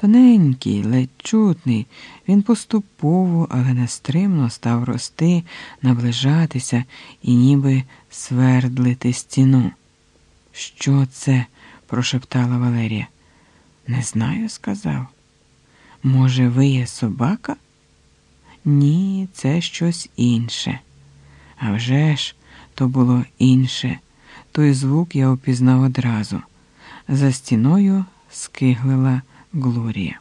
Тоненький, ледь чутний, він поступово, але нестримно став рости, наближатися і ніби свердлити стіну. Що це? прошептала Валерія. Не знаю, сказав. Може, ви є собака? Ні, це щось інше. А вже ж, то було інше. Той звук я опізнав одразу. За стіною скиглила Глорія.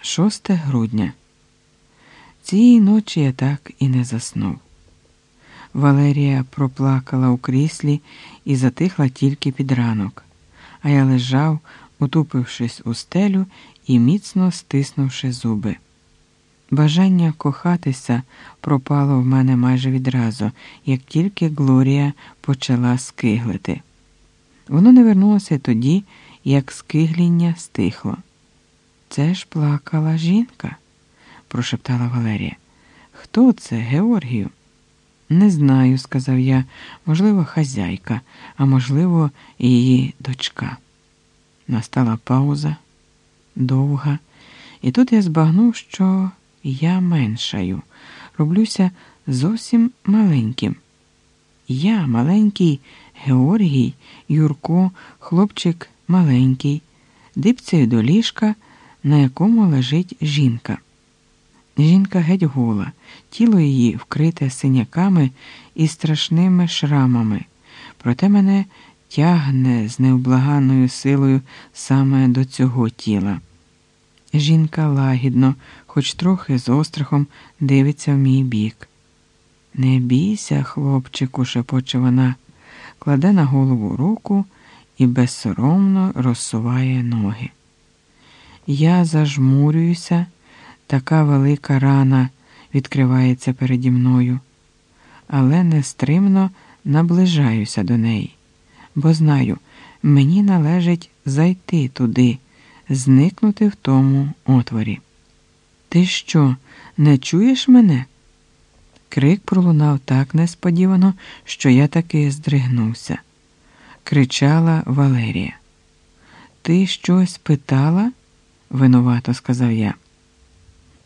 6 грудня. Цієї ночі я так і не заснув. Валерія проплакала у кріслі і затихла тільки під ранок, а я лежав, утупившись у стелю і міцно стиснувши зуби. Бажання кохатися пропало в мене майже відразу, як тільки Глорія почала скиглити. Воно не вернулося тоді, як скигління стихло. Це ж плакала жінка, прошептала Валерія. Хто це, Георгію? Не знаю, сказав я, можливо, хазяйка, а можливо, її дочка. Настала пауза довга, і тут я збагнув, що я меншаю, роблюся зовсім маленьким. Я маленький Георгій, Юрко, хлопчик маленький, дипцею до ліжка, на якому лежить жінка. Жінка геть гола, тіло її вкрите синяками і страшними шрамами, проте мене тягне з невблаганною силою саме до цього тіла. Жінка лагідно, хоч трохи з острахом, дивиться в мій бік. Не бійся, хлопчику, шепоче вона, кладе на голову руку і безсоромно розсуває ноги. Я зажмурююся, така велика рана відкривається переді мною, але нестримно наближаюся до неї, бо знаю, мені належить зайти туди, зникнути в тому отворі. Ти що, не чуєш мене? Крик пролунав так несподівано, що я таки здригнувся. Кричала Валерія. Ти щось питала? винувато сказав я.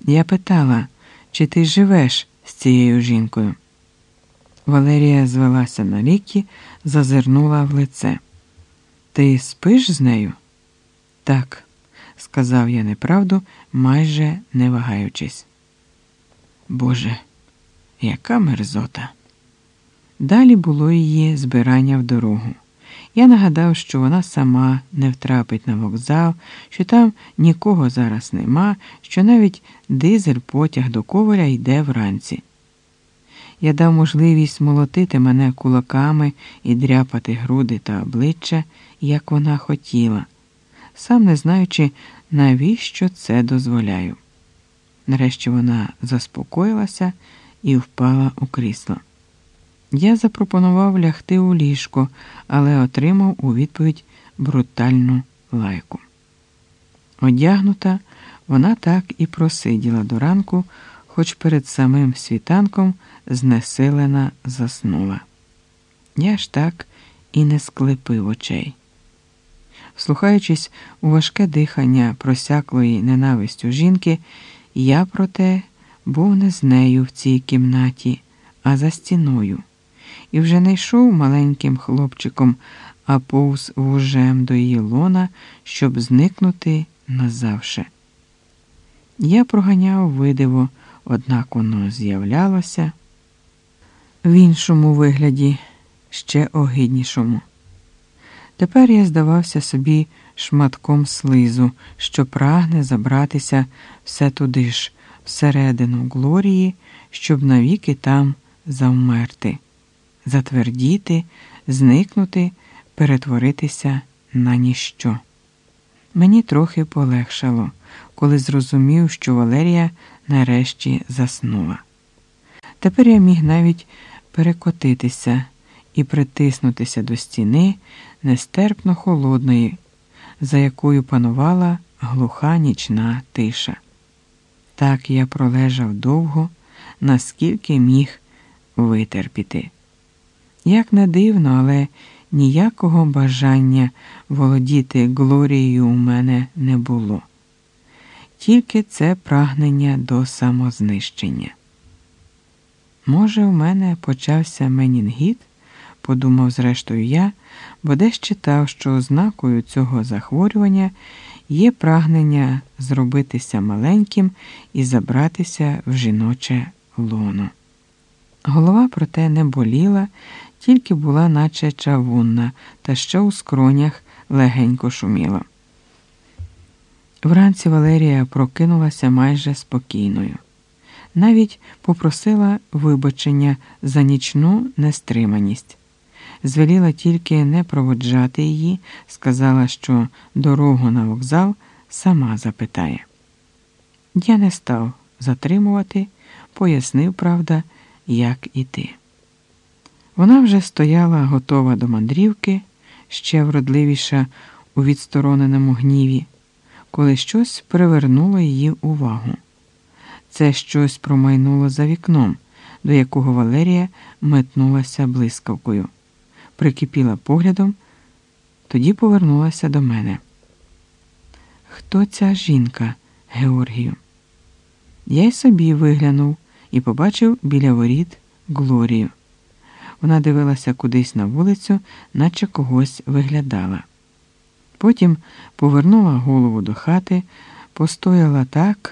Я питала, чи ти живеш з цією жінкою. Валерія звелася на ліки, зазирнула в лице. Ти спиш з нею? Так, сказав я неправду, майже не вагаючись. Боже, яка мерзота. Далі було її збирання в дорогу. Я нагадав, що вона сама не втрапить на вокзал, що там нікого зараз нема, що навіть дизель потяг до коваля йде вранці. Я дав можливість молотити мене кулаками і дряпати груди та обличчя, як вона хотіла, сам не знаючи, навіщо це дозволяю. Нарешті вона заспокоїлася і впала у крісло. Я запропонував лягти у ліжко, але отримав у відповідь брутальну лайку. Одягнута, вона так і просиділа до ранку, хоч перед самим світанком знесилена заснула. Я ж так і не склепив очей. Слухаючись у важке дихання просяклої ненавистю жінки, я, проте, був не з нею в цій кімнаті, а за стіною, і вже не йшов маленьким хлопчиком, а повз вужем до її лона, щоб зникнути назавше. Я проганяв видиво, однак воно з'являлося в іншому вигляді, ще огиднішому. Тепер я здавався собі шматком слизу, що прагне забратися все туди ж, всередину Глорії, щоб навіки там завмерти, затвердіти, зникнути, перетворитися на ніщо. Мені трохи полегшало, коли зрозумів, що Валерія нарешті заснула. Тепер я міг навіть перекотитися і притиснутися до стіни нестерпно холодної, за якою панувала глуха нічна тиша. Так я пролежав довго, наскільки міг витерпіти. Як не дивно, але ніякого бажання володіти Глорією у мене не було. Тільки це прагнення до самознищення. Може, у мене почався менінгіт, подумав зрештою я, бо десь читав, що ознакою цього захворювання є прагнення зробитися маленьким і забратися в жіноче лоно. Голова, проте, не боліла, тільки була, наче чавунна, та ще у скронях легенько шуміла. Вранці Валерія прокинулася майже спокійною. Навіть попросила вибачення за нічну нестриманість. Звеліла тільки не проводжати її, сказала, що дорогу на вокзал сама запитає. Я не став затримувати, пояснив, правда, як іти. Вона вже стояла готова до мандрівки, ще вродливіша у відстороненому гніві, коли щось привернуло її увагу. Це щось промайнуло за вікном, до якого Валерія метнулася блискавкою, прикипіла поглядом, тоді повернулася до мене. Хто ця жінка, Георгію? Я й собі виглянув і побачив біля воріт Глорію. Вона дивилася кудись на вулицю, наче когось виглядала. Потім повернула голову до хати, постояла так,